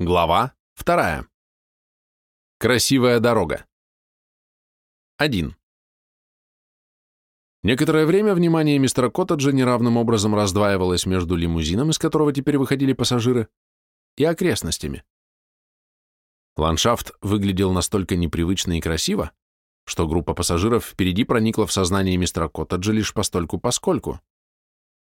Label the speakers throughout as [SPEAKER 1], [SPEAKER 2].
[SPEAKER 1] Глава вторая. Красивая дорога. 1. Некоторое время внимание мистера Коттеджа неравным образом раздваивалось между лимузином, из которого теперь выходили пассажиры, и окрестностями. Ландшафт выглядел настолько непривычно и красиво, что группа пассажиров впереди проникла в сознание мистера Коттеджа лишь постольку-поскольку.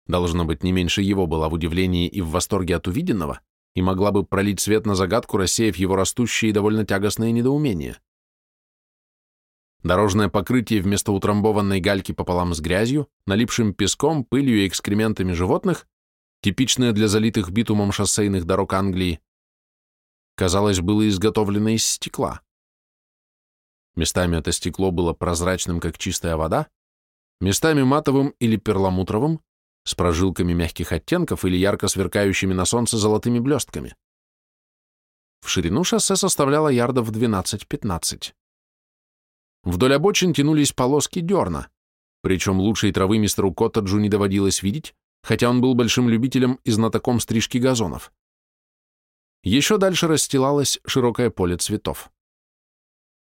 [SPEAKER 1] Должно быть, не меньше его была в удивлении и в восторге от увиденного, и могла бы пролить свет на загадку, рассеяв его растущее и довольно тягостное недоумение. Дорожное покрытие вместо утрамбованной гальки пополам с грязью, налипшим песком, пылью и экскрементами животных, типичное для залитых битумом шоссейных дорог Англии, казалось, было изготовлено из стекла. Местами это стекло было прозрачным, как чистая вода, местами матовым или перламутровым, с прожилками мягких оттенков или ярко сверкающими на солнце золотыми блестками. В ширину шоссе составляло ярдов 12-15. Вдоль обочин тянулись полоски дерна, причем лучшей травы мистеру Коттеджу не доводилось видеть, хотя он был большим любителем и знатоком стрижки газонов. Еще дальше расстилалось широкое поле цветов.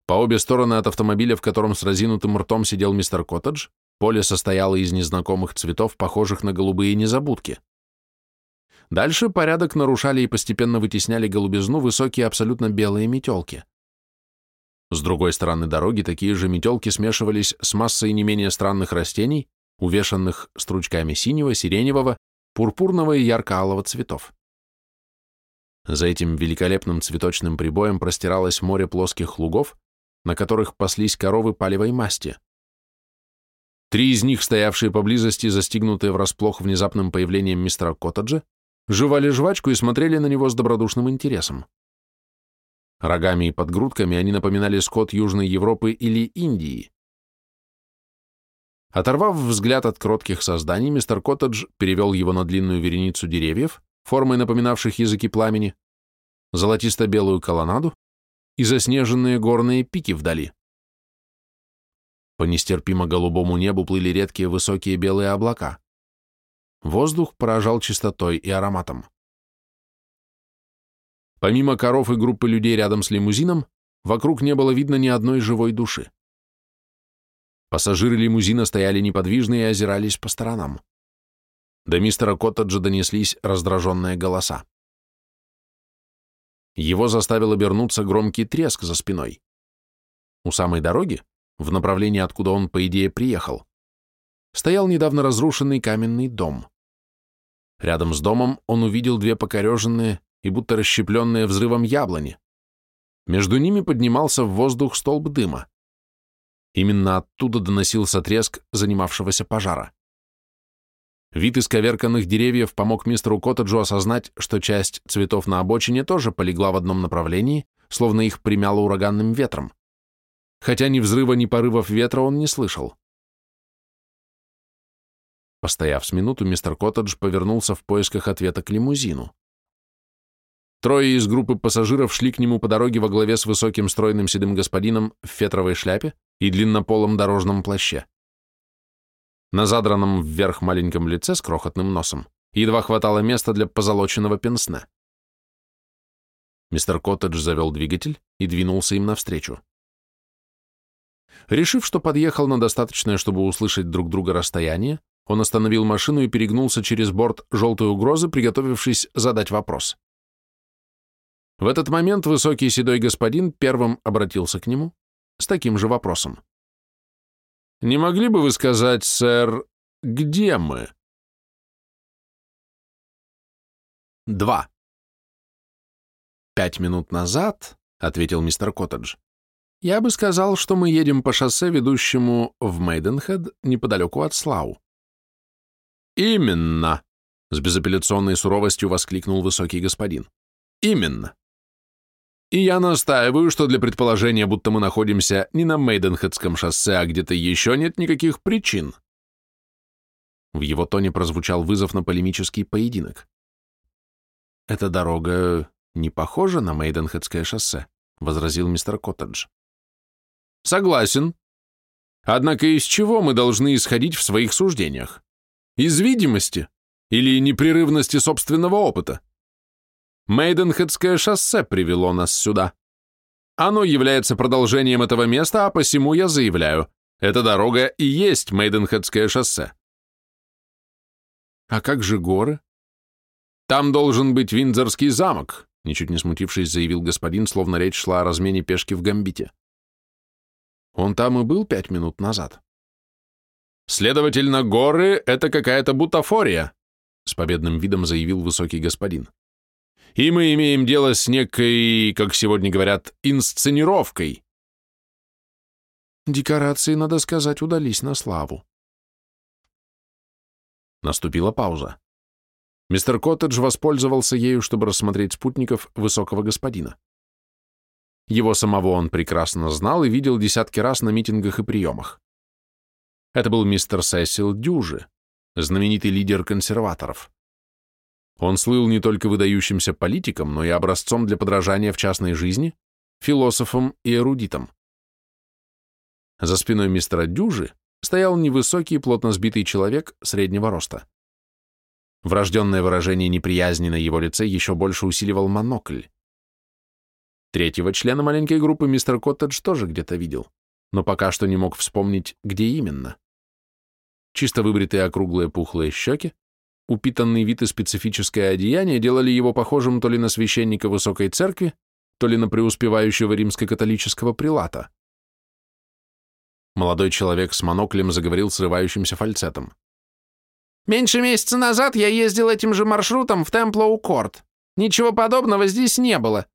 [SPEAKER 1] По обе стороны от автомобиля, в котором с разинутым ртом сидел мистер Коттедж, Поле состояло из незнакомых цветов, похожих на голубые незабудки. Дальше порядок нарушали и постепенно вытесняли голубизну высокие абсолютно белые метелки. С другой стороны дороги такие же метелки смешивались с массой не менее странных растений, увешанных стручками синего, сиреневого, пурпурного и ярко-алого цветов. За этим великолепным цветочным прибоем простиралось море плоских лугов, на которых паслись коровы палевой масти. Три из них, стоявшие поблизости, застигнутые врасплох внезапным появлением мистера Коттеджа, жевали жвачку и смотрели на него с добродушным интересом. Рогами и подгрудками они напоминали скот Южной Европы или Индии. Оторвав взгляд от кротких созданий, мистер Коттедж перевел его на длинную вереницу деревьев, формой напоминавших языки пламени, золотисто-белую колоннаду и заснеженные горные пики вдали. По нестерпимо голубому небу плыли редкие высокие белые облака. Воздух поражал чистотой и ароматом. Помимо коров и группы людей рядом с лимузином, вокруг не было видно ни одной живой души. Пассажиры лимузина стояли неподвижно и озирались по сторонам. До мистера Коттеджа донеслись раздраженные голоса. Его заставил обернуться громкий треск за спиной. У самой дороги, в направлении, откуда он, по идее, приехал, стоял недавно разрушенный каменный дом. Рядом с домом он увидел две покореженные и будто расщепленные взрывом яблони. Между ними поднимался в воздух столб дыма. Именно оттуда доносился треск занимавшегося пожара. Вид исковерканных деревьев помог мистеру Коттеджу осознать, что часть цветов на обочине тоже полегла в одном направлении, словно их примяло ураганным ветром хотя ни взрыва, ни порывов ветра он не слышал. Постояв с минуту, мистер Коттедж повернулся в поисках ответа к лимузину. Трое из группы пассажиров шли к нему по дороге во главе с высоким стройным седым господином в фетровой шляпе и длиннополом дорожном плаще. На задранном вверх маленьком лице с крохотным носом едва хватало места для позолоченного пенсне. Мистер Коттедж завел двигатель и двинулся им навстречу. Решив, что подъехал на достаточное, чтобы услышать друг друга расстояние, он остановил машину и перегнулся через борт желтой угрозы, приготовившись задать вопрос. В этот момент высокий седой господин первым обратился к нему с таким же вопросом. «Не могли бы вы сказать, сэр, где мы?» Два. «Пять минут назад», — ответил мистер Коттедж, я бы сказал, что мы едем по шоссе, ведущему в Мейденхед, неподалеку от Слау. Именно, с безапелляционной суровостью воскликнул высокий господин. Именно. И я настаиваю, что для предположения, будто мы находимся не на Мейденхедском шоссе, а где-то еще нет никаких причин. В его тоне прозвучал вызов на полемический поединок. «Эта дорога не похожа на Мейденхедское шоссе», — возразил мистер Коттедж. Согласен. Однако из чего мы должны исходить в своих суждениях? Из видимости или непрерывности собственного опыта? Мейденхедское шоссе привело нас сюда. Оно является продолжением этого места, а посему я заявляю, эта дорога и есть Мейденхедское шоссе.
[SPEAKER 2] А как же горы?
[SPEAKER 1] Там должен быть Виндзорский замок, ничуть не смутившись, заявил господин, словно речь шла о размене пешки в Гамбите.
[SPEAKER 2] Он там и был пять минут назад.
[SPEAKER 1] Следовательно, горы — это какая-то бутафория, с победным видом заявил высокий господин. И мы имеем дело с некой, как сегодня говорят, инсценировкой.
[SPEAKER 2] Декорации, надо сказать, удались на славу.
[SPEAKER 1] Наступила пауза. Мистер Коттедж воспользовался ею, чтобы рассмотреть спутников высокого господина. Его самого он прекрасно знал и видел десятки раз на митингах и приемах. Это был мистер Сесил Дюжи, знаменитый лидер консерваторов. Он слыл не только выдающимся политиком, но и образцом для подражания в частной жизни, философом и эрудитом. За спиной мистера Дюжи стоял невысокий, плотно сбитый человек среднего роста. Врожденное выражение неприязни на его лице еще больше усиливал монокль. Третьего члена маленькой группы мистер Коттедж тоже где-то видел, но пока что не мог вспомнить, где именно. Чисто выбритые округлые пухлые щеки, упитанный вид и специфическое одеяние делали его похожим то ли на священника высокой церкви, то ли на преуспевающего римско-католического прилата. Молодой человек с моноклем заговорил срывающимся фальцетом.
[SPEAKER 3] «Меньше месяца назад я ездил этим же маршрутом в Темплоу-Корт. Ничего подобного здесь не было».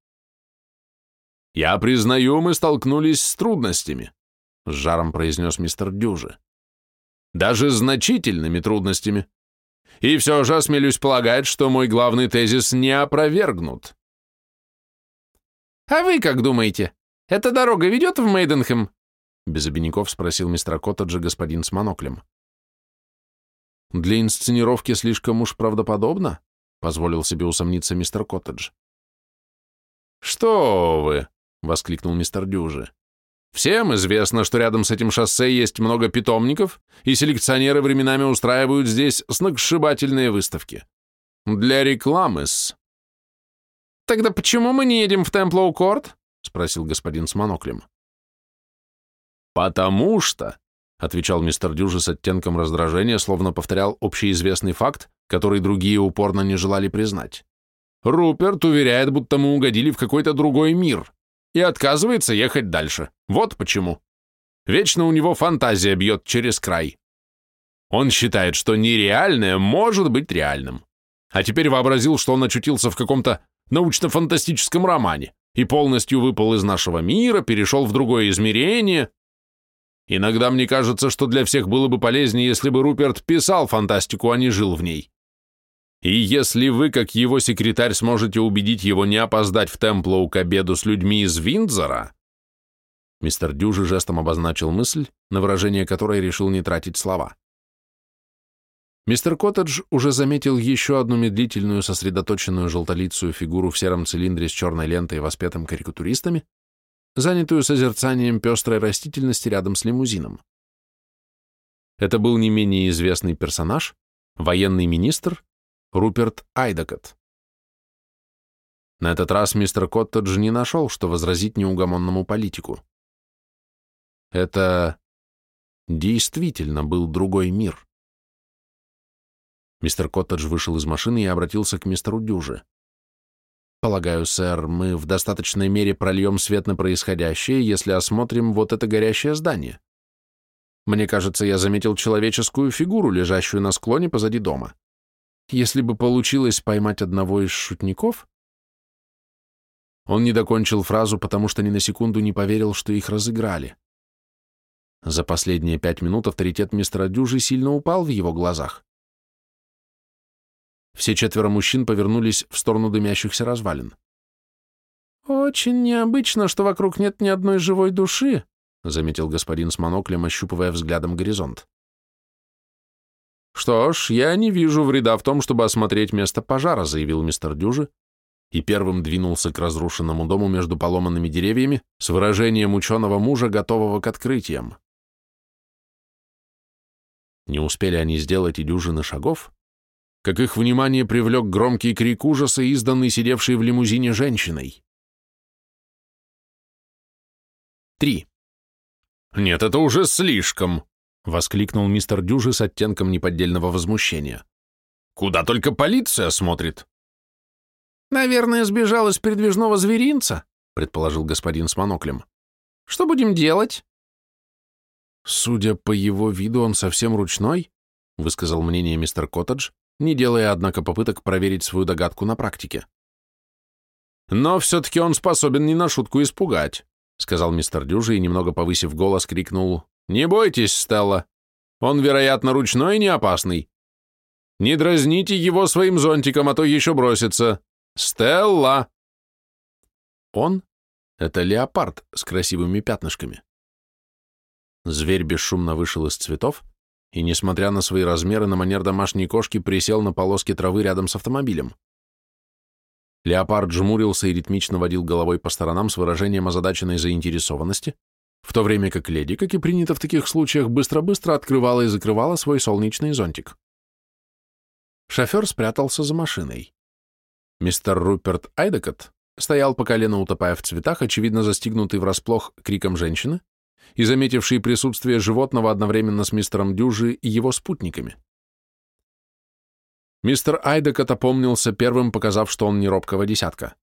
[SPEAKER 1] «Я признаю, мы столкнулись с трудностями», — с жаром произнес мистер Дюжи. «Даже значительными трудностями. И все же осмелюсь полагать, что мой главный тезис не опровергнут».
[SPEAKER 3] «А вы как думаете, эта дорога ведет в Мейденхэм?»
[SPEAKER 1] Без обиняков спросил мистера Коттеджа господин с моноклем.
[SPEAKER 2] «Для инсценировки слишком уж правдоподобно?» — позволил себе усомниться мистер Коттедж.
[SPEAKER 1] «Что вы!» — воскликнул мистер Дюжи. «Всем известно, что рядом с этим шоссе есть много питомников, и селекционеры временами устраивают здесь сногсшибательные выставки. Для рекламы-с».
[SPEAKER 3] «Тогда почему мы не едем в Темплоу-Корт?» — спросил
[SPEAKER 1] господин с моноклем. «Потому что», — отвечал мистер Дюжи с оттенком раздражения, словно повторял общеизвестный факт, который другие упорно не желали признать. «Руперт уверяет, будто мы угодили в какой-то другой мир и отказывается ехать дальше. Вот почему. Вечно у него фантазия бьет через край. Он считает, что нереальное может быть реальным. А теперь вообразил, что он очутился в каком-то научно-фантастическом романе и полностью выпал из нашего мира, перешел в другое измерение, Иногда мне кажется, что для всех было бы полезнее, если бы Руперт писал фантастику, а не жил в ней. И если вы, как его секретарь, сможете убедить его не опоздать в Темплоу к обеду с людьми из Виндзора...» Мистер Дюжи жестом обозначил мысль, на выражение которой решил не тратить слова. Мистер Коттедж уже заметил еще одну медлительную, сосредоточенную желтолицую фигуру в сером цилиндре с черной лентой, воспетым карикатуристами, занятую созерцанием пестрой растительности рядом с лимузином. Это был не менее известный персонаж, военный министр Руперт Айдакот. На этот раз мистер Коттедж не нашел, что возразить неугомонному политику. Это действительно был другой мир. Мистер Коттедж вышел из машины и обратился к мистеру Дюже. Полагаю, сэр, мы в достаточной мере прольем свет на происходящее, если осмотрим вот это горящее здание. Мне кажется, я заметил человеческую фигуру, лежащую на склоне позади дома. Если бы получилось поймать одного из шутников... Он не докончил фразу, потому что ни на секунду не поверил, что их разыграли. За последние пять минут авторитет мистера Дюжи сильно упал в его глазах. Все четверо мужчин повернулись в сторону дымящихся развалин.
[SPEAKER 3] «Очень необычно, что вокруг нет ни одной живой души», заметил господин с моноклем, ощупывая взглядом горизонт.
[SPEAKER 1] «Что ж, я не вижу вреда в том, чтобы осмотреть место пожара», заявил мистер Дюжи и первым двинулся к разрушенному дому между поломанными деревьями с выражением ученого мужа, готового к открытиям. Не успели они сделать и дюжины шагов, как их внимание привлек громкий крик ужаса, изданный сидевшей в лимузине женщиной. 3. «Нет, это уже слишком!» — воскликнул мистер Дюжи с оттенком неподдельного возмущения. «Куда только полиция смотрит!»
[SPEAKER 3] «Наверное, сбежал из передвижного зверинца», — предположил господин с моноклем. «Что будем делать?»
[SPEAKER 1] «Судя по его виду, он совсем ручной», — высказал мнение мистер Коттедж, не делая, однако, попыток проверить свою догадку на практике.
[SPEAKER 2] «Но все-таки он способен не на шутку испугать», — сказал мистер Дюжи и, немного повысив голос, крикнул «Не бойтесь, Стелла, он, вероятно, ручной и не опасный. Не дразните его своим зонтиком, а то еще бросится. Стелла!»
[SPEAKER 1] Он — это леопард с красивыми пятнышками. Зверь бесшумно вышел из цветов и, несмотря на свои размеры, на манер домашней кошки присел на полоске травы рядом с автомобилем. Леопард жмурился и ритмично водил головой по сторонам с выражением озадаченной заинтересованности, в то время как леди, как и принято в таких случаях, быстро-быстро открывала и закрывала свой солнечный зонтик. Шофер спрятался за машиной. Мистер Руперт Айдекот стоял по колено, утопая в цветах, очевидно застигнутый врасплох криком женщины, и заметивший присутствие животного одновременно с мистером Дюжи и его спутниками. Мистер Айдекот опомнился первым, показав, что он не робкого десятка.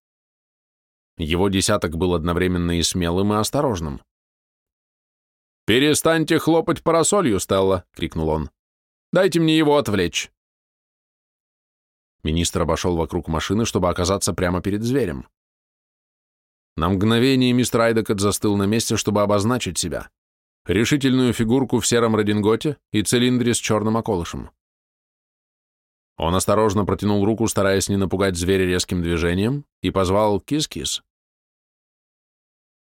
[SPEAKER 1] Его десяток был одновременно и смелым, и осторожным.
[SPEAKER 2] «Перестаньте хлопать парасолью, Стелла!» — крикнул он. «Дайте мне его отвлечь!»
[SPEAKER 1] Министр обошел вокруг машины, чтобы оказаться прямо перед зверем. На мгновение мистер Айдекот застыл на месте, чтобы обозначить себя. Решительную фигурку в сером рединготе и цилиндре с черным околышем. Он осторожно протянул руку, стараясь не напугать зверя резким движением, и позвал «кис-кис».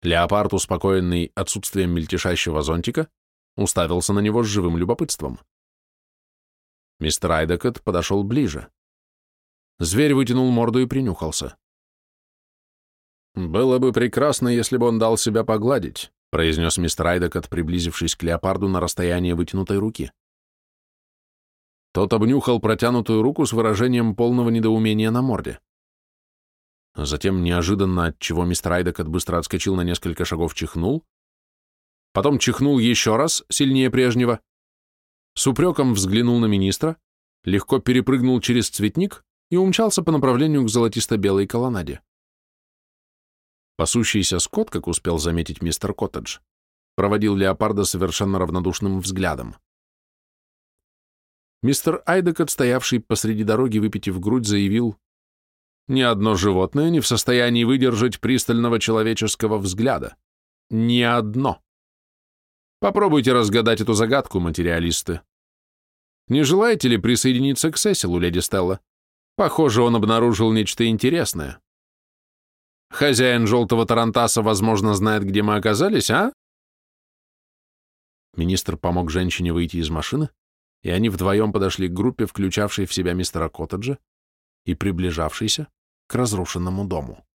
[SPEAKER 1] Леопард, успокоенный отсутствием мельтешащего зонтика, уставился на него с живым любопытством. Мистер Айдекот подошел ближе. Зверь вытянул морду и принюхался.
[SPEAKER 2] «Было бы прекрасно, если бы он дал себя погладить», произнес мистер Айдекот, приблизившись к леопарду на расстояние вытянутой руки.
[SPEAKER 1] Тот обнюхал протянутую руку с выражением полного недоумения на морде. Затем, неожиданно, от чего мистер Айдекот быстро отскочил на несколько шагов, чихнул, потом чихнул еще раз, сильнее прежнего, с упреком взглянул на министра, легко перепрыгнул через цветник и умчался по направлению к золотисто-белой колоннаде. Пасущийся скот, как успел заметить мистер Коттедж, проводил леопарда совершенно равнодушным взглядом. Мистер Айдекот, стоявший посреди дороги, выпитив грудь, заявил, «Ни одно животное не в состоянии выдержать пристального человеческого взгляда. Ни одно. Попробуйте разгадать эту загадку, материалисты. Не желаете ли присоединиться к Сесилу, леди Стелла? Похоже, он обнаружил нечто интересное». Хозяин желтого тарантаса, возможно, знает, где мы оказались, а? Министр помог женщине выйти из машины, и они вдвоем подошли к группе, включавшей в себя мистера Коттеджа и приближавшейся к разрушенному дому.